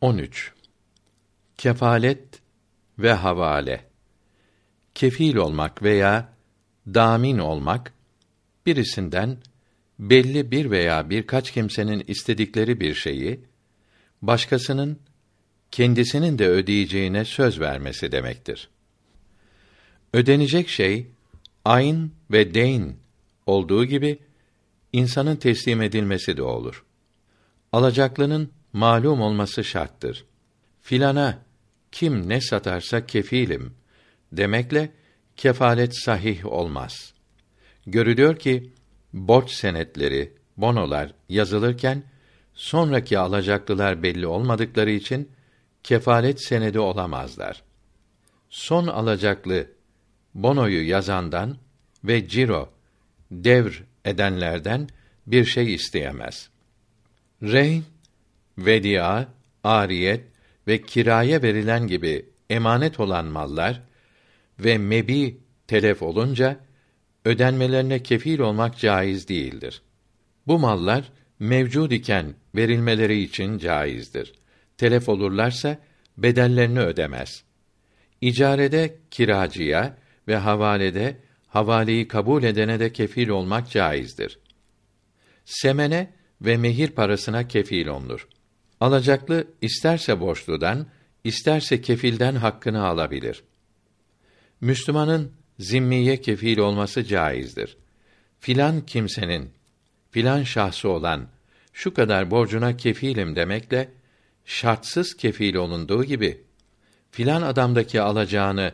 13. Kefalet ve havale. Kefil olmak veya damin olmak birisinden belli bir veya birkaç kimsenin istedikleri bir şeyi başkasının kendisinin de ödeyeceğine söz vermesi demektir. Ödenecek şey ayn ve deyn olduğu gibi insanın teslim edilmesi de olur. Alacaklının malum olması şarttır. Filana kim ne satarsa kefilim demekle kefalet sahih olmaz. Görülüyor ki borç senetleri, bonolar yazılırken sonraki alacaklılar belli olmadıkları için kefalet senedi olamazlar. Son alacaklı bonoyu yazandan ve ciro devr edenlerden bir şey isteyemez. Rehin, vedia, ariyet ve kiraya verilen gibi emanet olan mallar ve mebi telef olunca ödenmelerine kefil olmak caiz değildir. Bu mallar mevcud iken verilmeleri için caizdir. Telef olurlarsa bedellerini ödemez. İcarede kiracıya ve havalede havaleyi kabul edene de kefil olmak caizdir. Semene ve mehir parasına kefil olunur. Alacaklı isterse borçludan, isterse kefilden hakkını alabilir. Müslümanın zimmiye kefil olması caizdir. Filan kimsenin filan şahsı olan şu kadar borcuna kefilim demekle şartsız kefil olunduğu gibi filan adamdaki alacağını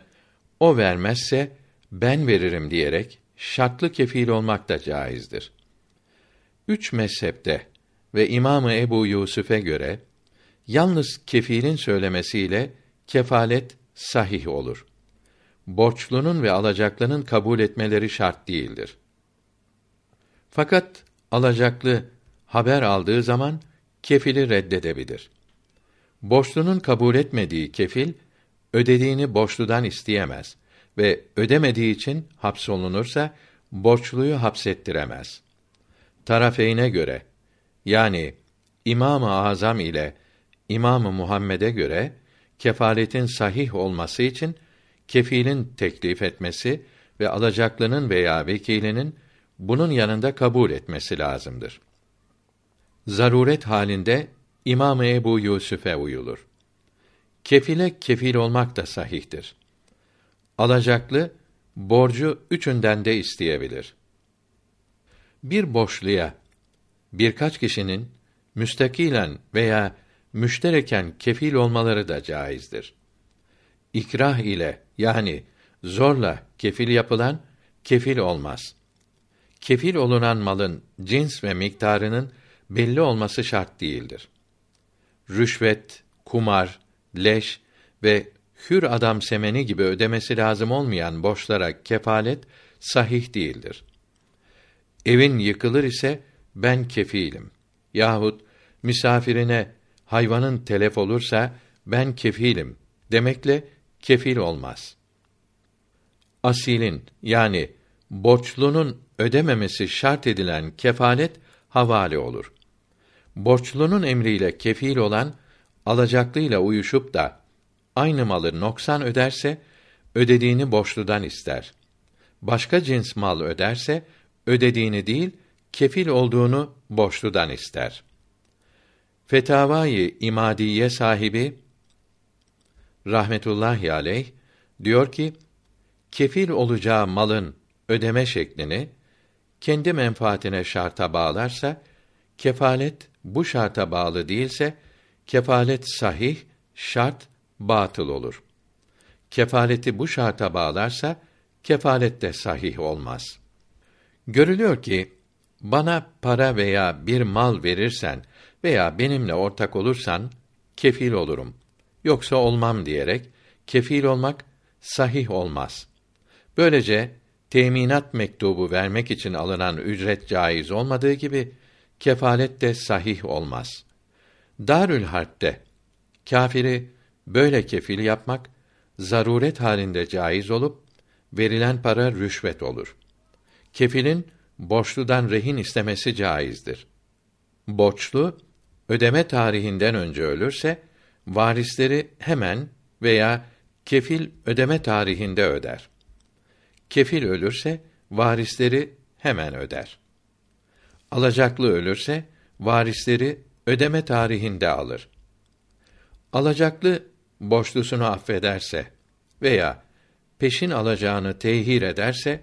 o vermezse ben veririm diyerek şartlı kefil olmak da caizdir. Üç mezhepte ve İmamı Ebu Yusuf'e göre yalnız kefilin söylemesiyle kefalet sahih olur. Borçlunun ve alacaklının kabul etmeleri şart değildir. Fakat alacaklı haber aldığı zaman kefili reddedebilir. Borçlunun kabul etmediği kefil ödediğini borçludan isteyemez ve ödemediği için hapsolunursa borçluyu hapsettiremez. Tarafeyne göre yani İmam-ı Azam ile İmam-ı Muhammed'e göre kefaletin sahih olması için kefilin teklif etmesi ve alacaklının veya vekilinin bunun yanında kabul etmesi lazımdır. Zaruret halinde İmam Ebu Yusuf'e uyulur. Kefile kefil olmak da sahihtir. Alacaklı borcu üçünden de isteyebilir. Bir borçluya birkaç kişinin müstakilen veya müştereken kefil olmaları da caizdir. İkrah ile yani zorla kefil yapılan kefil olmaz. Kefil olunan malın cins ve miktarının belli olması şart değildir. Rüşvet, kumar, leş ve hür adam semeni gibi ödemesi lazım olmayan borçlara kefalet sahih değildir. Evin yıkılır ise ben kefilim yahut misafirine hayvanın telef olursa ben kefilim demekle kefil olmaz. Asilin yani borçlunun ödememesi şart edilen kefalet havale olur. Borçlunun emriyle kefil olan alacaklıyla uyuşup da aynı malı noksan öderse ödediğini borçludan ister. Başka cins mal öderse ödediğini değil kefil olduğunu borçludan ister. Fetavai İmadiye sahibi rahmetullahi aleyh diyor ki kefil olacağı malın ödeme şeklini kendi menfaatine şarta bağlarsa kefalet bu şarta bağlı değilse kefalet sahih şart batıl olur. Kefaleti bu şarta bağlarsa kefalet de sahih olmaz. Görülüyor ki bana para veya bir mal verirsen veya benimle ortak olursan kefil olurum. Yoksa olmam diyerek kefil olmak sahih olmaz. Böylece teminat mektubu vermek için alınan ücret caiz olmadığı gibi kefalet de sahih olmaz. Darül Harp'te kâfiri böyle kefil yapmak zaruret halinde caiz olup verilen para rüşvet olur. Kefilin borçludan rehin istemesi caizdir. Borçlu ödeme tarihinden önce ölürse varisleri hemen veya kefil ödeme tarihinde öder. Kefil ölürse varisleri hemen öder. Alacaklı ölürse varisleri ödeme tarihinde alır. Alacaklı borçlusunu affederse veya peşin alacağını tehir ederse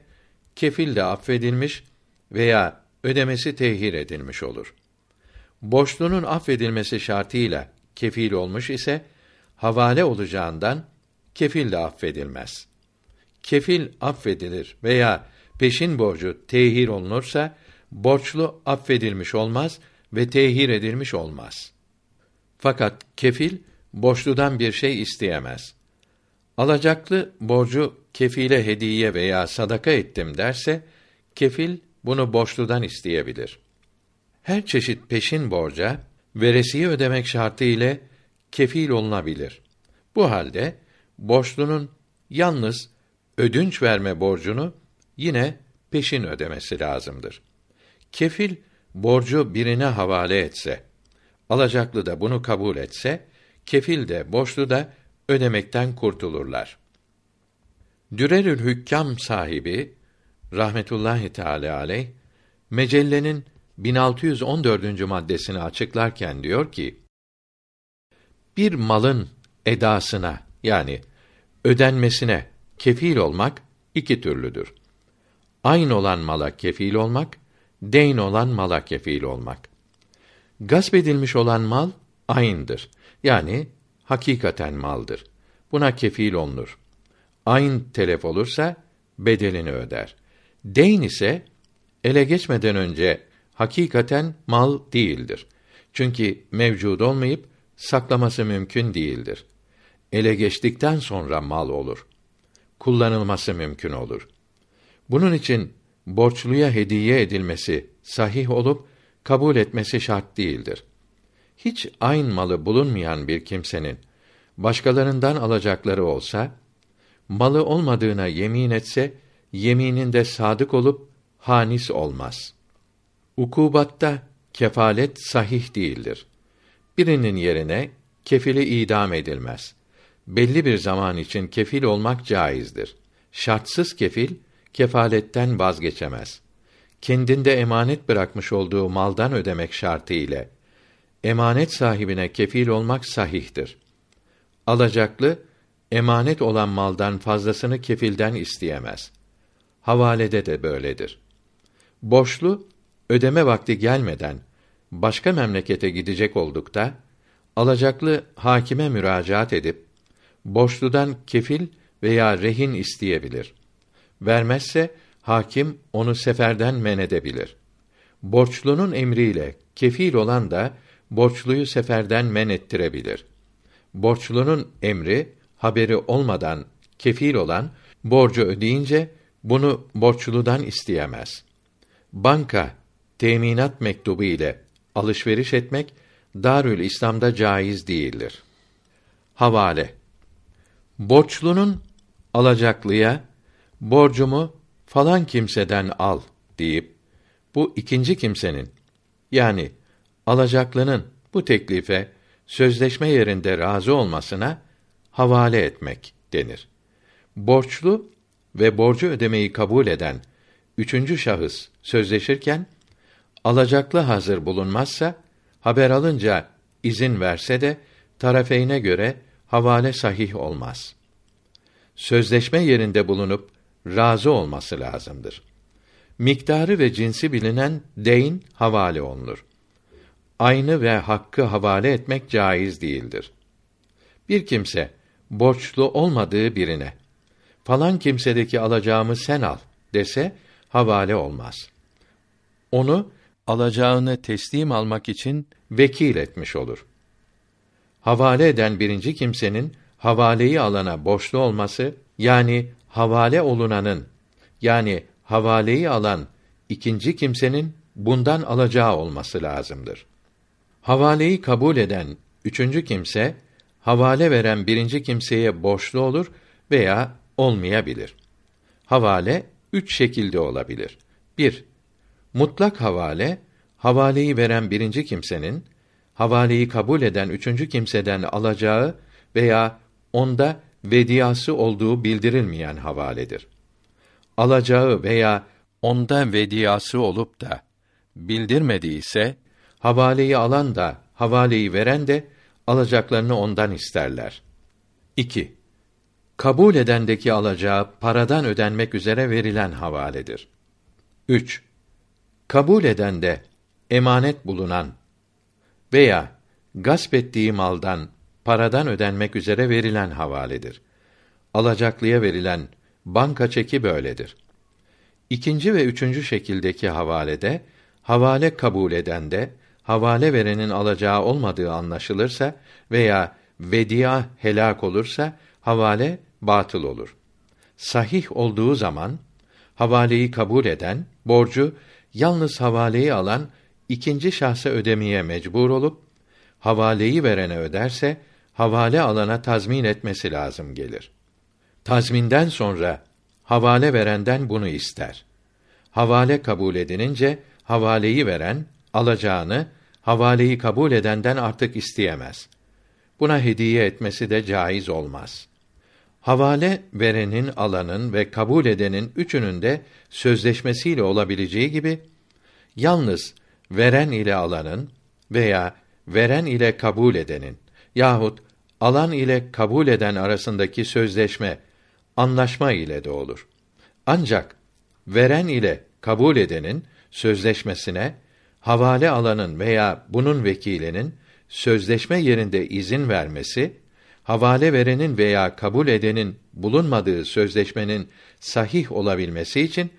kefil de affedilmiş veya ödemesi tehir edilmiş olur. Borçlunun affedilmesi şartıyla kefil olmuş ise havale olacağından kefil de affedilmez. Kefil affedilir veya peşin borcu tehir olunursa borçlu affedilmiş olmaz ve tehir edilmiş olmaz. Fakat kefil borçludan bir şey isteyemez. Alacaklı borcu kefile hediye veya sadaka ettim derse kefil bunu borçludan isteyebilir. Her çeşit peşin borca veresiye ödemek şartı ile kefil olunabilir. Bu halde borçlunun yalnız ödünç verme borcunu yine peşin ödemesi lazımdır. Kefil borcu birine havale etse, alacaklı da bunu kabul etse, kefil de borçlu da ödemekten kurtulurlar. Dürerül Hükkam sahibi rahmetullahi teala aleyh mecellenin 1614. maddesini açıklarken diyor ki: Bir malın edasına yani ödenmesine kefil olmak iki türlüdür. Aynı olan mala kefil olmak, deyn olan mala kefil olmak. Gasp edilmiş olan mal aynıdır. Yani hakikaten maldır. Buna kefil olunur. Ayn telef olursa bedelini öder. Deyn ise ele geçmeden önce hakikaten mal değildir. Çünkü mevcud olmayıp saklaması mümkün değildir. Ele geçtikten sonra mal olur. Kullanılması mümkün olur. Bunun için borçluya hediye edilmesi sahih olup kabul etmesi şart değildir. Hiç aynı malı bulunmayan bir kimsenin başkalarından alacakları olsa, malı olmadığına yemin etse, yemininde sadık olup hanis olmaz. Ukubatta kefalet sahih değildir. Birinin yerine kefili idam edilmez. Belli bir zaman için kefil olmak caizdir. Şartsız kefil kefaletten vazgeçemez. Kendinde emanet bırakmış olduğu maldan ödemek şartı ile emanet sahibine kefil olmak sahihtir. Alacaklı emanet olan maldan fazlasını kefilden isteyemez. Havalede de böyledir. Borçlu ödeme vakti gelmeden başka memlekete gidecek oldukta alacaklı hakime müracaat edip borçludan kefil veya rehin isteyebilir. Vermezse hakim onu seferden men edebilir. Borçlunun emriyle kefil olan da borçluyu seferden men ettirebilir. Borçlunun emri haberi olmadan kefil olan borcu ödeyince bunu borçludan isteyemez. Banka teminat mektubu ile alışveriş etmek Darül İslam'da caiz değildir. Havale Borçlunun alacaklıya borcumu falan kimseden al deyip bu ikinci kimsenin yani alacaklının bu teklife sözleşme yerinde razı olmasına havale etmek denir. Borçlu ve borcu ödemeyi kabul eden üçüncü şahıs sözleşirken alacaklı hazır bulunmazsa haber alınca izin verse de tarafeyne göre havale sahih olmaz. Sözleşme yerinde bulunup razı olması lazımdır. Miktarı ve cinsi bilinen deyn havale olunur. Aynı ve hakkı havale etmek caiz değildir. Bir kimse borçlu olmadığı birine falan kimsedeki alacağımı sen al dese havale olmaz. Onu alacağını teslim almak için vekil etmiş olur. Havale eden birinci kimsenin havaleyi alana borçlu olması yani havale olunanın yani havaleyi alan ikinci kimsenin bundan alacağı olması lazımdır. Havaleyi kabul eden üçüncü kimse havale veren birinci kimseye borçlu olur veya olmayabilir. Havale üç şekilde olabilir. 1. Mutlak havale, havaleyi veren birinci kimsenin havaleyi kabul eden üçüncü kimseden alacağı veya onda vediyası olduğu bildirilmeyen havaledir. Alacağı veya onda vediyası olup da bildirmediyse havaleyi alan da havaleyi veren de alacaklarını ondan isterler. 2. Kabul edendeki alacağı paradan ödenmek üzere verilen havaledir. 3. Kabul edende emanet bulunan veya gasp ettiği maldan paradan ödenmek üzere verilen havaledir. Alacaklıya verilen banka çeki böyledir. İkinci ve üçüncü şekildeki havalede havale kabul edende havale verenin alacağı olmadığı anlaşılırsa veya vedia helak olursa havale batıl olur. Sahih olduğu zaman havaleyi kabul eden borcu yalnız havaleyi alan ikinci şahsa ödemeye mecbur olup havaleyi verene öderse havale alana tazmin etmesi lazım gelir. Tazminden sonra havale verenden bunu ister. Havale kabul edilince havaleyi veren alacağını havaleyi kabul edenden artık isteyemez. Buna hediye etmesi de caiz olmaz. Havale verenin, alanın ve kabul edenin üçünün de sözleşmesiyle olabileceği gibi yalnız veren ile alanın veya veren ile kabul edenin yahut alan ile kabul eden arasındaki sözleşme anlaşma ile de olur. Ancak veren ile kabul edenin sözleşmesine havale alanın veya bunun vekilinin sözleşme yerinde izin vermesi, havale verenin veya kabul edenin bulunmadığı sözleşmenin sahih olabilmesi için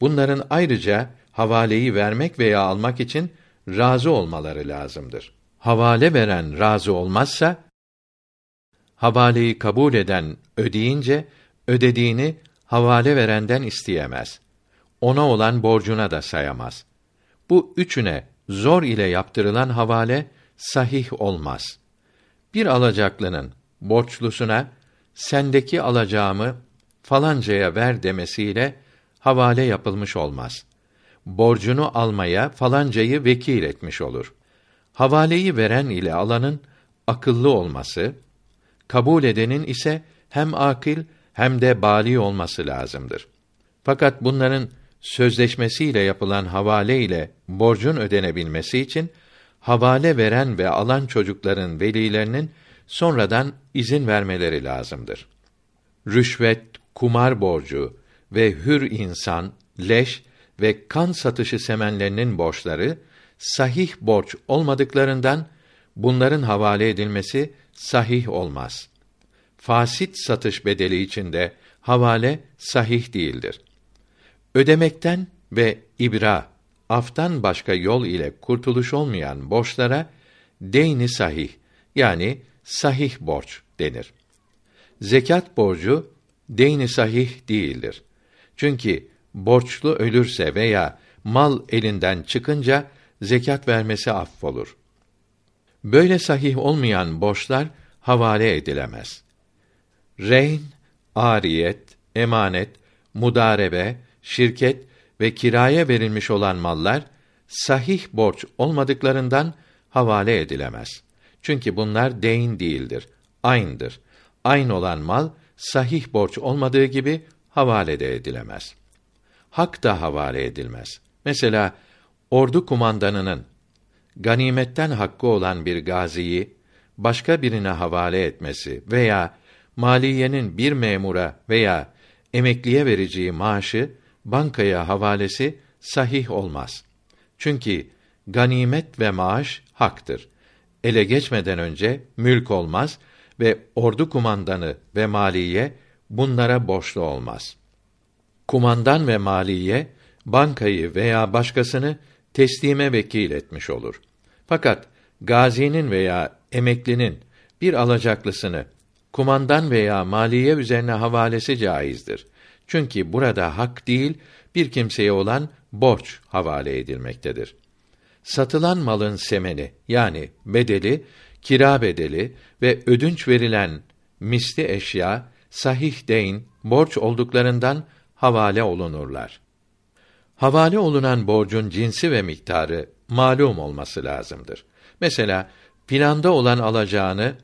bunların ayrıca havaleyi vermek veya almak için razı olmaları lazımdır. Havale veren razı olmazsa havaleyi kabul eden ödeyince ödediğini havale verenden isteyemez. Ona olan borcuna da sayamaz. Bu üçüne zor ile yaptırılan havale sahih olmaz. Bir alacaklının borçlusuna sendeki alacağımı falancaya ver demesiyle havale yapılmış olmaz. Borcunu almaya falancayı vekil etmiş olur. Havaleyi veren ile alanın akıllı olması, kabul edenin ise hem akil hem de bali olması lazımdır. Fakat bunların sözleşmesiyle yapılan havale ile borcun ödenebilmesi için havale veren ve alan çocukların velilerinin sonradan izin vermeleri lazımdır. Rüşvet, kumar borcu ve hür insan, leş ve kan satışı semenlerinin borçları sahih borç olmadıklarından bunların havale edilmesi sahih olmaz. Fasit satış bedeli içinde havale sahih değildir. Ödemekten ve ibra, aftan başka yol ile kurtuluş olmayan borçlara deyni sahih yani sahih borç denir. Zekat borcu deyni sahih değildir. Çünkü borçlu ölürse veya mal elinden çıkınca zekat vermesi affolur. Böyle sahih olmayan borçlar havale edilemez. Reyn, ariyet, emanet, mudarebe, şirket ve kiraya verilmiş olan mallar sahih borç olmadıklarından havale edilemez. Çünkü bunlar deyn değildir, aynıdır. Aynı olan mal sahih borç olmadığı gibi havale de edilemez. Hak da havale edilmez. Mesela ordu kumandanının ganimetten hakkı olan bir gaziyi başka birine havale etmesi veya maliyenin bir memura veya emekliye vereceği maaşı bankaya havalesi sahih olmaz. Çünkü ganimet ve maaş haktır. Ele geçmeden önce mülk olmaz ve ordu kumandanı ve maliye bunlara borçlu olmaz. Kumandan ve maliye bankayı veya başkasını teslime vekil etmiş olur. Fakat gazinin veya emeklinin bir alacaklısını kumandan veya maliye üzerine havalesi caizdir. Çünkü burada hak değil, bir kimseye olan borç havale edilmektedir. Satılan malın semeni yani bedeli, kira bedeli ve ödünç verilen misli eşya sahih deyn borç olduklarından havale olunurlar. Havale olunan borcun cinsi ve miktarı malum olması lazımdır. Mesela planda olan alacağını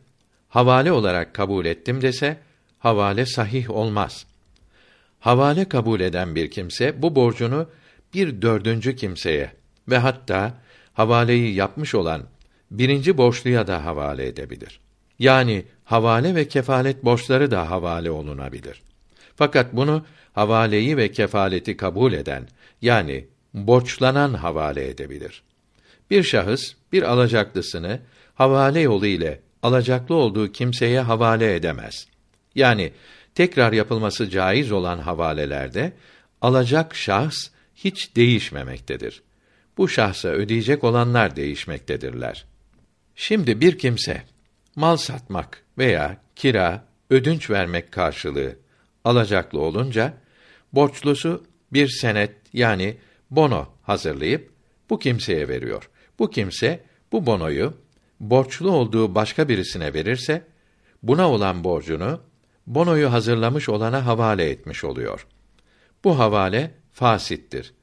havale olarak kabul ettim dese havale sahih olmaz. Havale kabul eden bir kimse bu borcunu bir dördüncü kimseye ve hatta havaleyi yapmış olan birinci borçluya da havale edebilir. Yani havale ve kefalet borçları da havale olunabilir. Fakat bunu havaleyi ve kefaleti kabul eden yani borçlanan havale edebilir. Bir şahıs bir alacaklısını havale yolu ile alacaklı olduğu kimseye havale edemez. Yani tekrar yapılması caiz olan havalelerde alacak şahs hiç değişmemektedir. Bu şahsa ödeyecek olanlar değişmektedirler. Şimdi bir kimse mal satmak veya kira, ödünç vermek karşılığı alacaklı olunca borçlusu bir senet yani bono hazırlayıp bu kimseye veriyor. Bu kimse bu bonoyu borçlu olduğu başka birisine verirse buna olan borcunu bonoyu hazırlamış olana havale etmiş oluyor. Bu havale fasittir.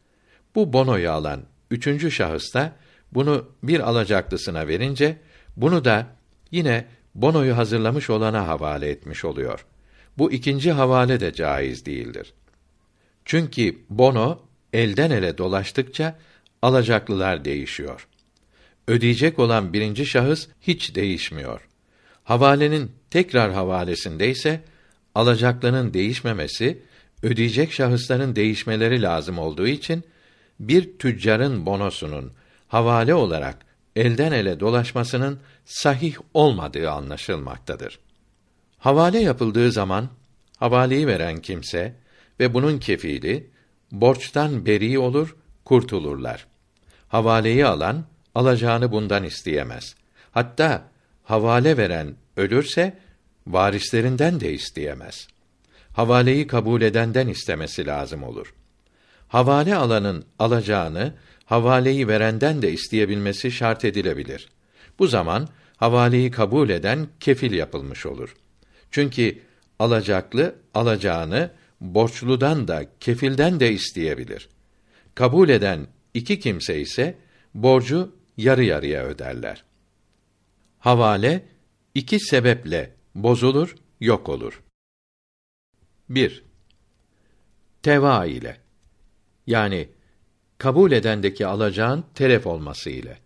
Bu bonoyu alan üçüncü şahıs da bunu bir alacaklısına verince bunu da yine bonoyu hazırlamış olana havale etmiş oluyor. Bu ikinci havale de caiz değildir. Çünkü bono elden ele dolaştıkça alacaklılar değişiyor. Ödeyecek olan birinci şahıs hiç değişmiyor. Havalenin tekrar havalesinde ise alacaklının değişmemesi, ödeyecek şahısların değişmeleri lazım olduğu için bir tüccarın bonosunun havale olarak elden ele dolaşmasının sahih olmadığı anlaşılmaktadır. Havale yapıldığı zaman havaleyi veren kimse ve bunun kefili borçtan beri olur, kurtulurlar. Havaleyi alan alacağını bundan isteyemez. Hatta havale veren ölürse varislerinden de isteyemez. Havaleyi kabul edenden istemesi lazım olur. Havale alanın alacağını havaleyi verenden de isteyebilmesi şart edilebilir. Bu zaman havaleyi kabul eden kefil yapılmış olur. Çünkü alacaklı alacağını borçludan da kefilden de isteyebilir. Kabul eden iki kimse ise borcu yarı yarıya öderler. Havale iki sebeple bozulur, yok olur. 1. Teva ile yani kabul edendeki alacağın telef olması ile.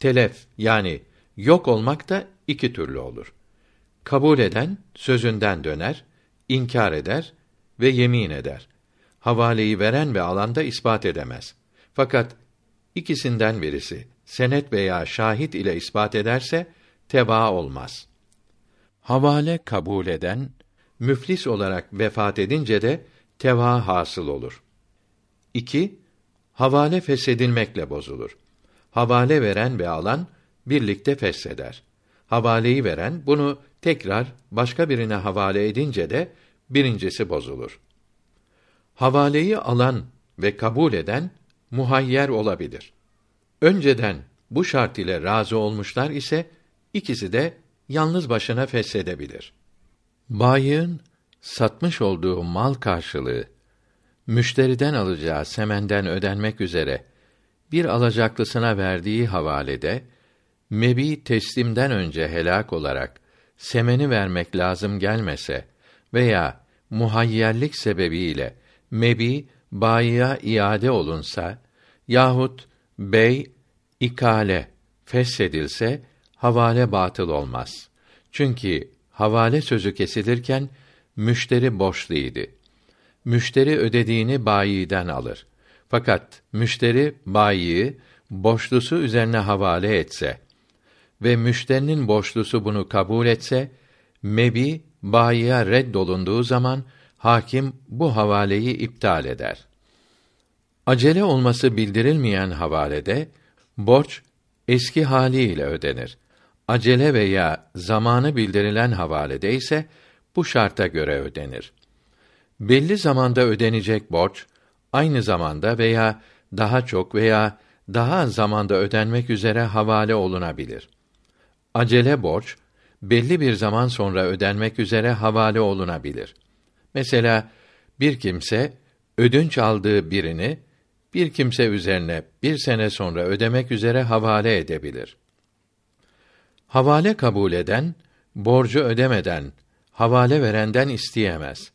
Telef yani yok olmak da iki türlü olur. Kabul eden sözünden döner, inkar eder ve yemin eder. Havaleyi veren ve alan da ispat edemez. Fakat ikisinden birisi senet veya şahit ile ispat ederse teva olmaz. Havale kabul eden müflis olarak vefat edince de teva hasıl olur. 2. Havale feshedilmekle bozulur. Havale veren ve alan birlikte fesheder. Havaleyi veren bunu tekrar başka birine havale edince de birincisi bozulur. Havaleyi alan ve kabul eden muhayyer olabilir. Önceden bu şart ile razı olmuşlar ise ikisi de yalnız başına feshedebilir. Bayığın satmış olduğu mal karşılığı müşteriden alacağı semenden ödenmek üzere bir alacaklısına verdiği havalede mebi teslimden önce helak olarak semeni vermek lazım gelmese veya muhayyerlik sebebiyle mebi bayiye iade olunsa yahut bey ikale feshedilse havale batıl olmaz. Çünkü havale sözü kesilirken müşteri borçluydu. Müşteri ödediğini bayiden alır. Fakat müşteri bayiyi borçlusu üzerine havale etse ve müşterinin borçlusu bunu kabul etse, mebi bayiye reddolunduğu zaman hakim bu havaleyi iptal eder. Acele olması bildirilmeyen havalede borç eski haliyle ödenir. Acele veya zamanı bildirilen havalede ise bu şarta göre ödenir. Belli zamanda ödenecek borç aynı zamanda veya daha çok veya daha az zamanda ödenmek üzere havale olunabilir. Acele borç belli bir zaman sonra ödenmek üzere havale olunabilir. Mesela bir kimse ödünç aldığı birini bir kimse üzerine bir sene sonra ödemek üzere havale edebilir. Havale kabul eden borcu ödemeden havale verenden isteyemez.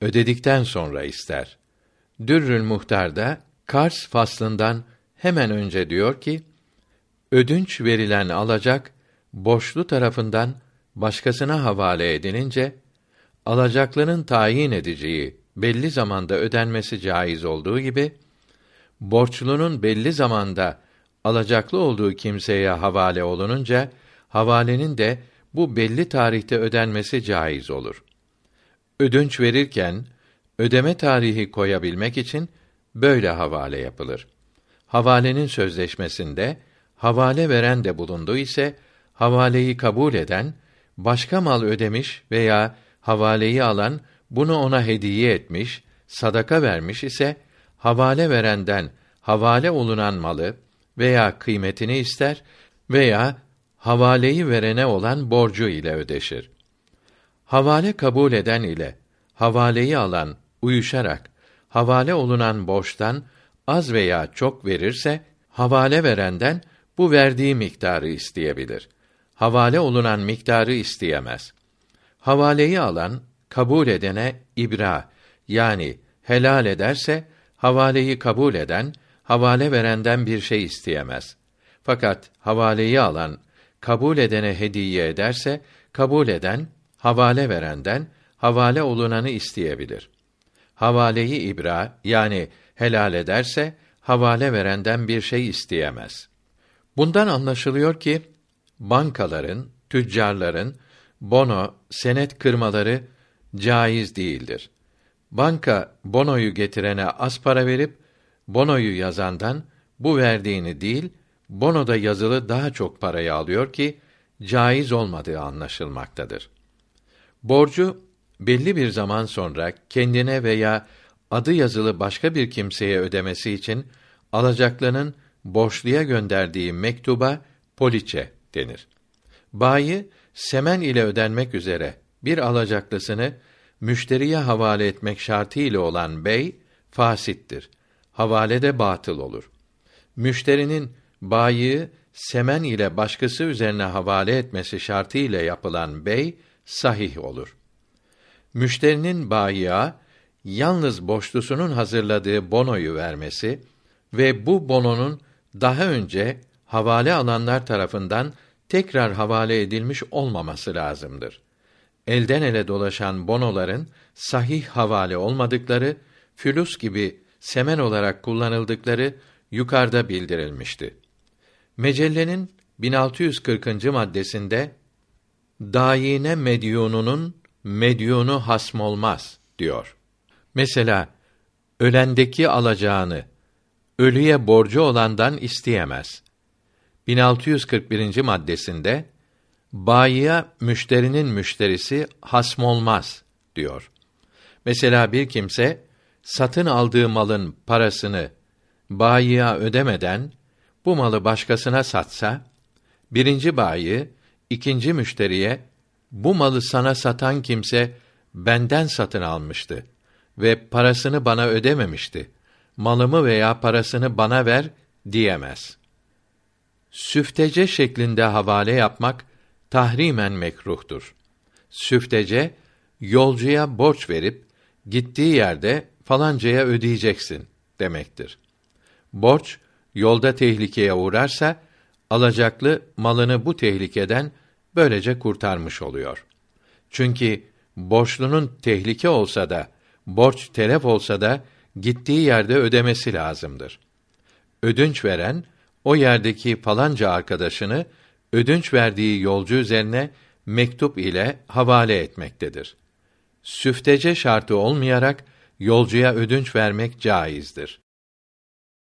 Ödedikten sonra ister. Dürrül Muhtar'da Kars faslından hemen önce diyor ki: Ödünç verilen alacak borçlu tarafından başkasına havale edilince alacaklının tayin edeceği belli zamanda ödenmesi caiz olduğu gibi borçlunun belli zamanda alacaklı olduğu kimseye havale olununca havalenin de bu belli tarihte ödenmesi caiz olur. Ödünç verirken ödeme tarihi koyabilmek için böyle havale yapılır. Havalenin sözleşmesinde havale veren de bulundu ise havaleyi kabul eden başka mal ödemiş veya havaleyi alan bunu ona hediye etmiş, sadaka vermiş ise havale verenden havale olunan malı veya kıymetini ister veya havaleyi verene olan borcu ile ödeşir. Havale kabul eden ile havaleyi alan uyuşarak havale olunan borçtan az veya çok verirse havale verenden bu verdiği miktarı isteyebilir. Havale olunan miktarı isteyemez. Havaleyi alan kabul edene ibra yani helal ederse havaleyi kabul eden havale verenden bir şey isteyemez. Fakat havaleyi alan kabul edene hediye ederse kabul eden havale verenden havale olunanı isteyebilir. Havaleyi ibra yani helal ederse havale verenden bir şey isteyemez. Bundan anlaşılıyor ki bankaların, tüccarların bono, senet kırmaları caiz değildir. Banka bonoyu getirene az para verip bonoyu yazandan bu verdiğini değil, bonoda yazılı daha çok parayı alıyor ki caiz olmadığı anlaşılmaktadır. Borcu belli bir zaman sonra kendine veya adı yazılı başka bir kimseye ödemesi için alacaklının borçluya gönderdiği mektuba poliçe denir. Bayi semen ile ödenmek üzere bir alacaklısını müşteriye havale etmek şartı ile olan bey fasittir. Havale de batıl olur. Müşterinin bayi semen ile başkası üzerine havale etmesi şartı ile yapılan bey sahih olur. Müşterinin bayiye yalnız borçlusunun hazırladığı bonoyu vermesi ve bu bononun daha önce havale alanlar tarafından tekrar havale edilmiş olmaması lazımdır. Elden ele dolaşan bonoların sahih havale olmadıkları, fülüs gibi semen olarak kullanıldıkları yukarıda bildirilmişti. Mecellenin 1640. maddesinde dayine medyununun medyunu hasm olmaz diyor. Mesela ölendeki alacağını ölüye borcu olandan isteyemez. 1641. maddesinde bayiye müşterinin müşterisi hasm olmaz diyor. Mesela bir kimse satın aldığı malın parasını bayiye ödemeden bu malı başkasına satsa, birinci bayi ikinci müşteriye bu malı sana satan kimse benden satın almıştı ve parasını bana ödememişti. Malımı veya parasını bana ver diyemez. Süftece şeklinde havale yapmak tahrimen mekruhtur. Süftece yolcuya borç verip gittiği yerde falancaya ödeyeceksin demektir. Borç yolda tehlikeye uğrarsa alacaklı malını bu tehlikeden böylece kurtarmış oluyor. Çünkü borçlunun tehlike olsa da borç telef olsa da gittiği yerde ödemesi lazımdır. Ödünç veren o yerdeki falanca arkadaşını ödünç verdiği yolcu üzerine mektup ile havale etmektedir. Süftece şartı olmayarak yolcuya ödünç vermek caizdir.